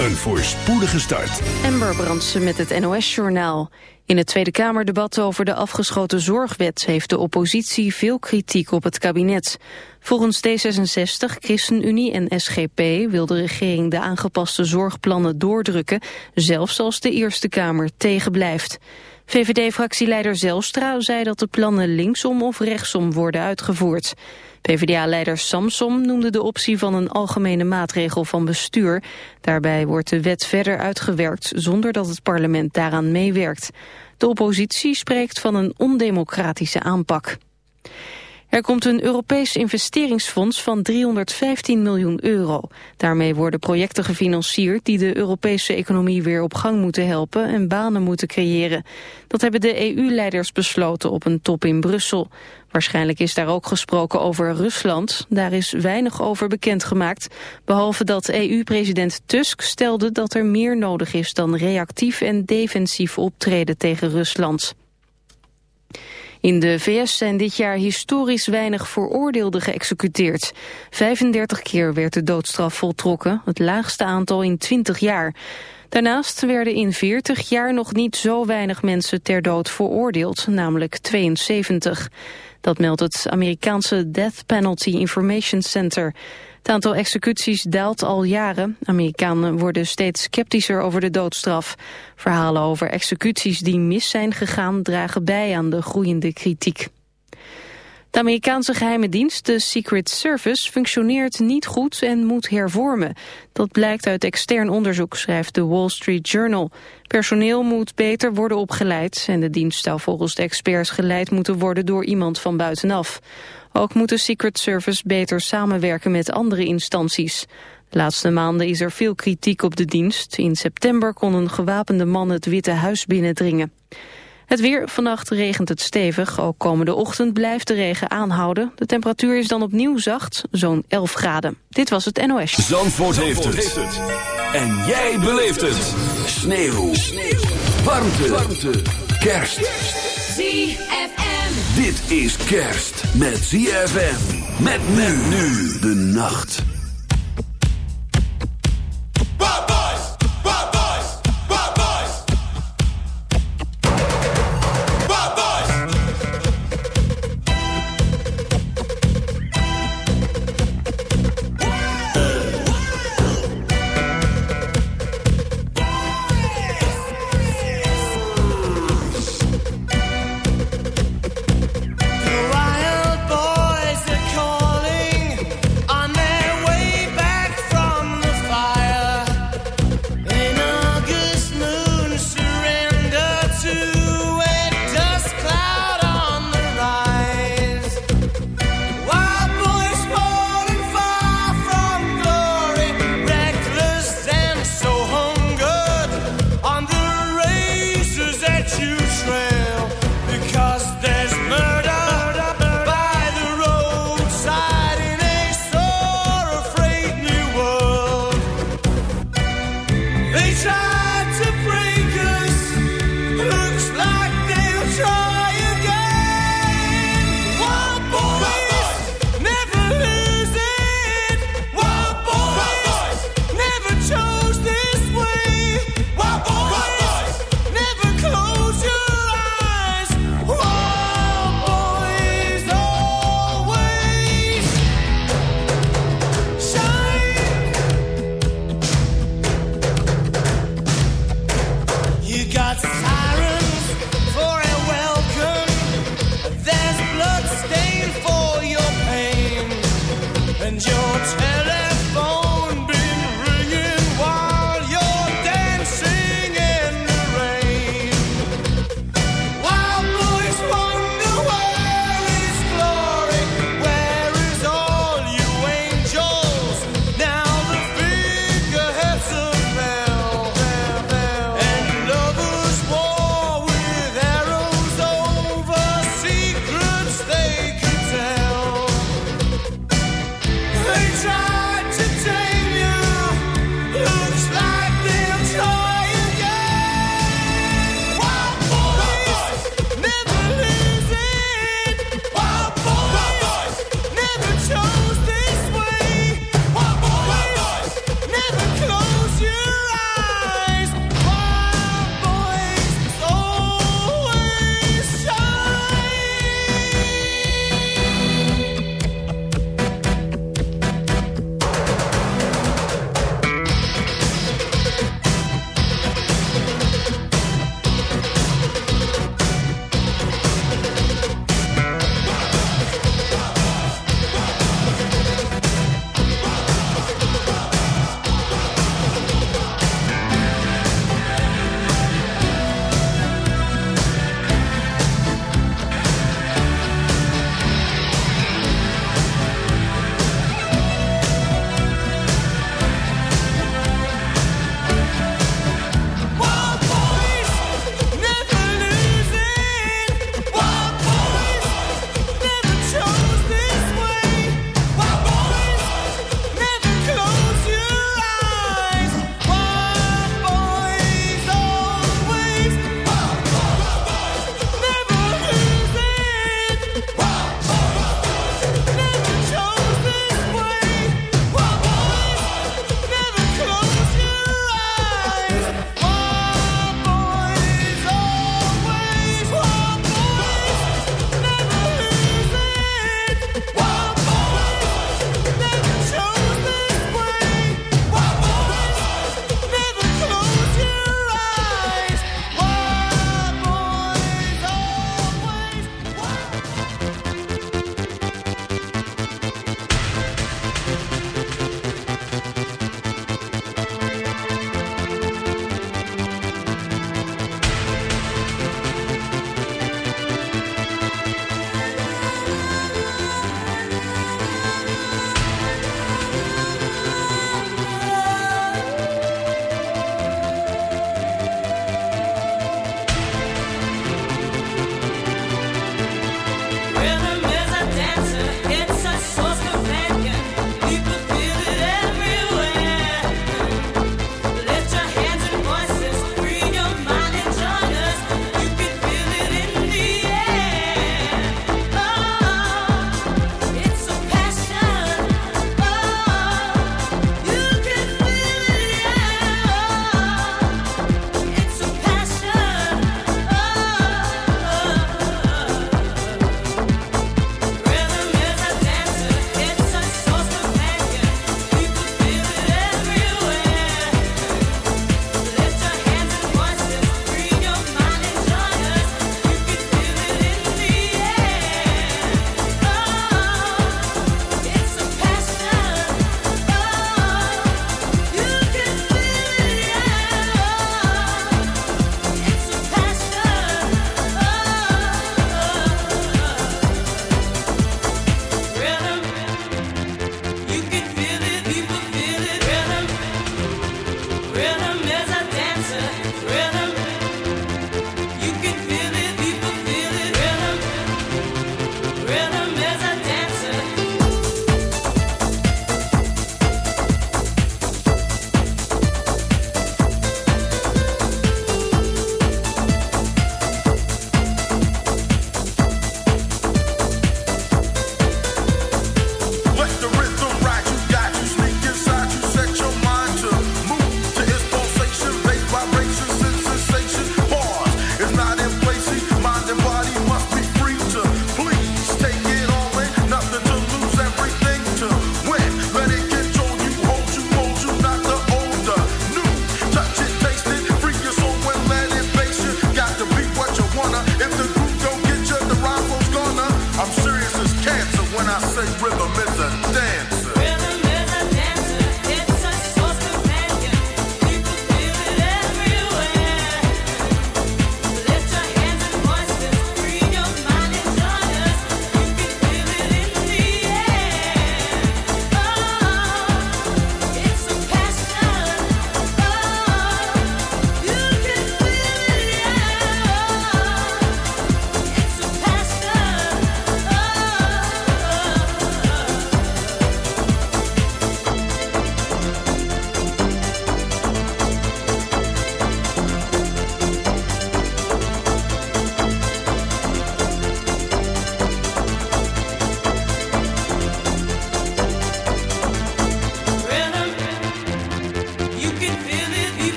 Een voorspoedige start. Amber Brandsen met het NOS-journaal. In het Tweede Kamerdebat over de afgeschoten zorgwet... heeft de oppositie veel kritiek op het kabinet. Volgens D66, ChristenUnie en SGP... wil de regering de aangepaste zorgplannen doordrukken... zelfs als de Eerste Kamer tegenblijft. VVD-fractieleider Zelstra zei dat de plannen linksom of rechtsom worden uitgevoerd. PvdA-leider Samsom noemde de optie van een algemene maatregel van bestuur. Daarbij wordt de wet verder uitgewerkt zonder dat het parlement daaraan meewerkt. De oppositie spreekt van een ondemocratische aanpak. Er komt een Europees investeringsfonds van 315 miljoen euro. Daarmee worden projecten gefinancierd die de Europese economie weer op gang moeten helpen en banen moeten creëren. Dat hebben de EU-leiders besloten op een top in Brussel. Waarschijnlijk is daar ook gesproken over Rusland. Daar is weinig over bekendgemaakt, behalve dat EU-president Tusk stelde dat er meer nodig is dan reactief en defensief optreden tegen Rusland. In de VS zijn dit jaar historisch weinig veroordeelden geëxecuteerd. 35 keer werd de doodstraf voltrokken, het laagste aantal in 20 jaar. Daarnaast werden in 40 jaar nog niet zo weinig mensen ter dood veroordeeld, namelijk 72. Dat meldt het Amerikaanse Death Penalty Information Center. Het aantal executies daalt al jaren. Amerikanen worden steeds sceptischer over de doodstraf. Verhalen over executies die mis zijn gegaan dragen bij aan de groeiende kritiek. De Amerikaanse geheime dienst, de Secret Service, functioneert niet goed en moet hervormen. Dat blijkt uit extern onderzoek, schrijft de Wall Street Journal. Personeel moet beter worden opgeleid en de dienst zou volgens de experts geleid moeten worden door iemand van buitenaf. Ook moet de Secret Service beter samenwerken met andere instanties. De laatste maanden is er veel kritiek op de dienst. In september kon een gewapende man het Witte Huis binnendringen. Het weer, vannacht regent het stevig. Ook komende ochtend blijft de regen aanhouden. De temperatuur is dan opnieuw zacht, zo'n 11 graden. Dit was het NOS. Zandvoort, heeft, het. En jij beleeft het. Sneeuw. Sneeuw. Warmte. Warmte. Kerst. ZFM. Dit is kerst met ZFM. Met men nu de nacht.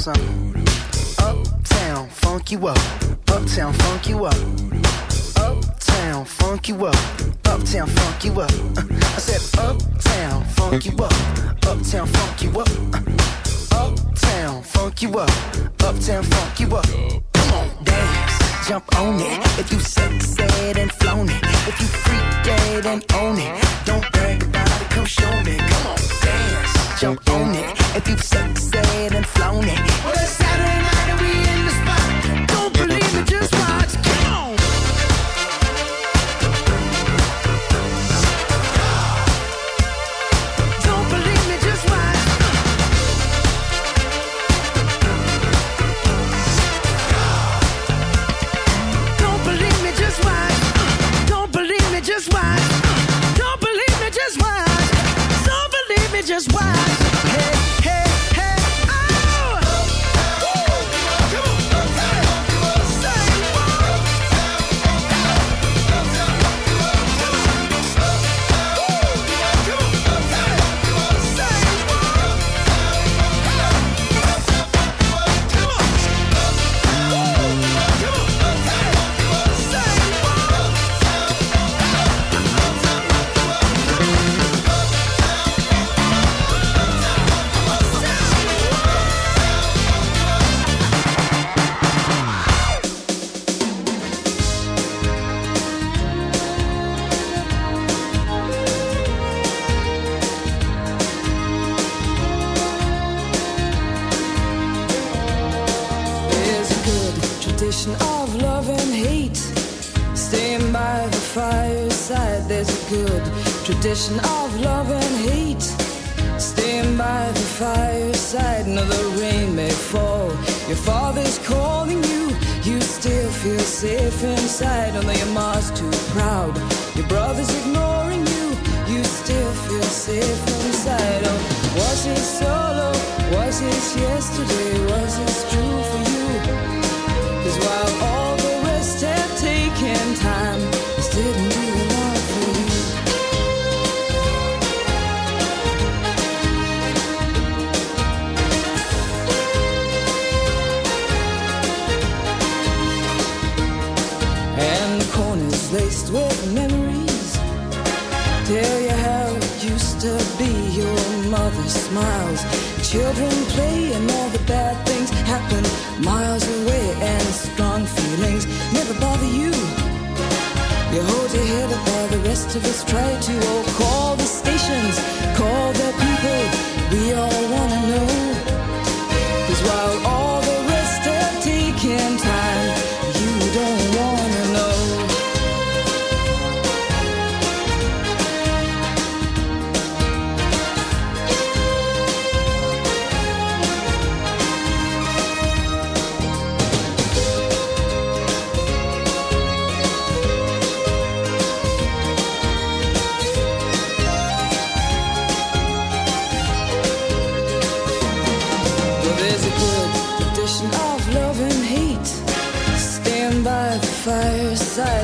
Something. Uptown funk you up. Uptown funk you up. Uptown funk you up. Uptown funk you up. I said uptown funk you up. Uptown funk you up. Uptown funk you up. Uptown funk you up. Come on, dance, jump on it. If you said and flown it. If you freak dead and own it. Don't brag about it, come show me. Come on, dance, jump on it. If you've said and flown it. Well, it's Saturday night and we tradition of love and hate. Staying by the fireside. There's a good tradition of love and hate. Staying by the fireside. No, the rain may fall. Your father's calling you. You still feel safe inside. Although your mom's too proud. Your brother's ignoring you. You still feel safe inside. Oh, was it solo? Was it yesterday? Was it true smiles, children play, and all the bad things happen miles away. And strong feelings never bother you. You hold your head up while the rest of us try to. Oh, call the stations, call the people. We all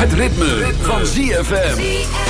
Het ritme, van ZFM.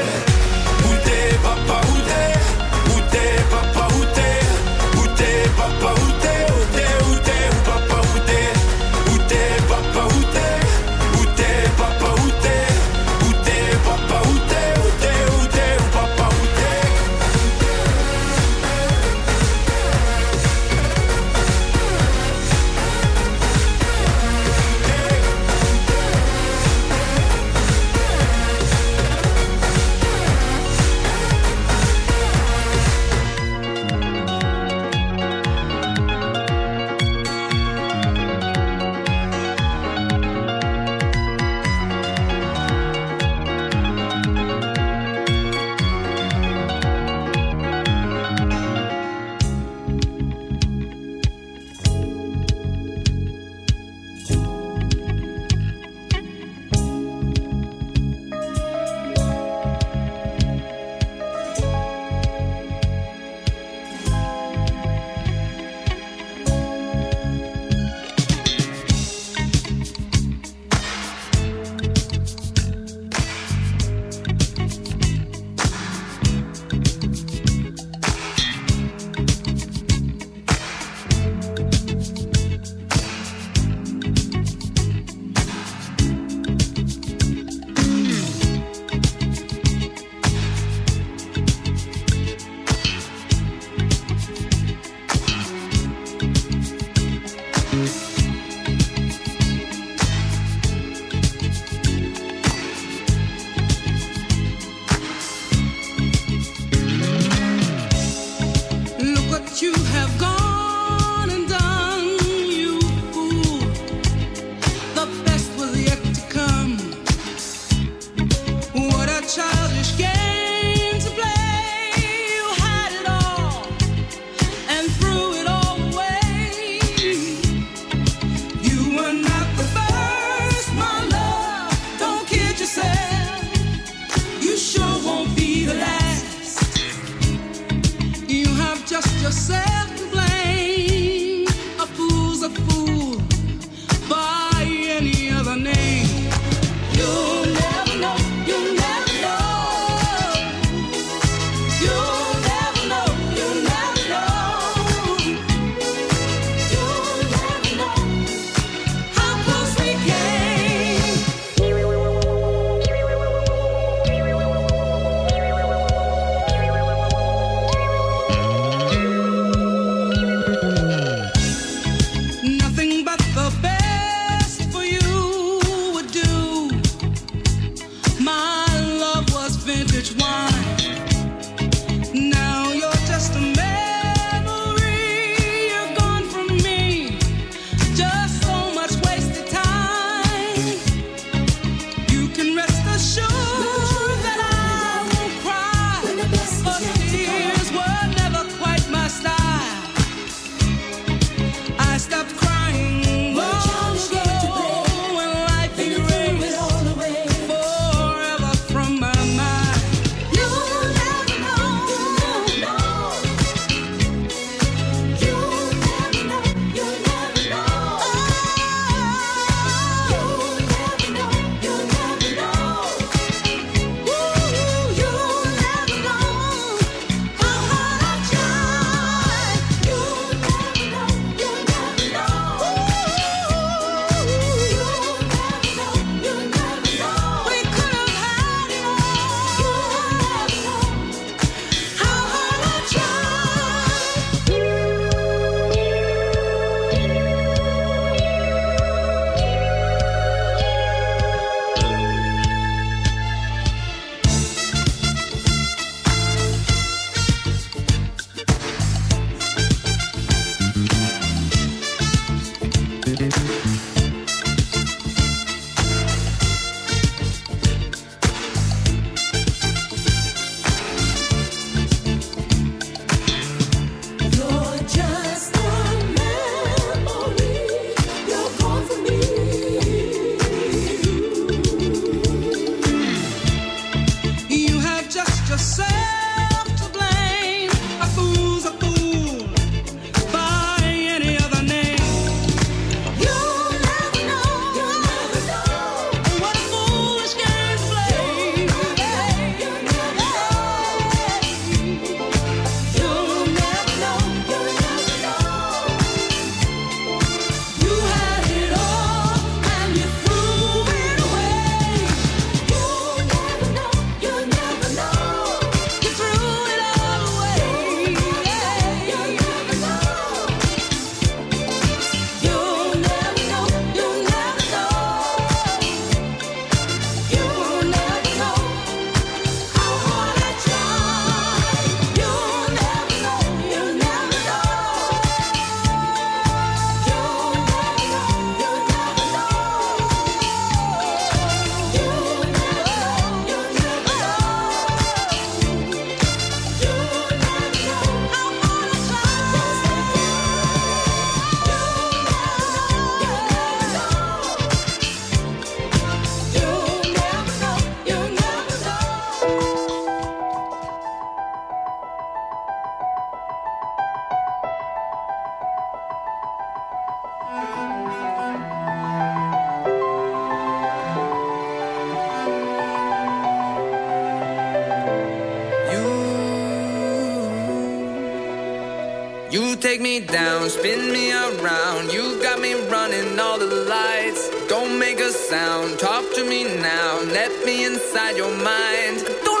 of the lights. Don't make a sound, talk to me now. Let me inside your mind. Don't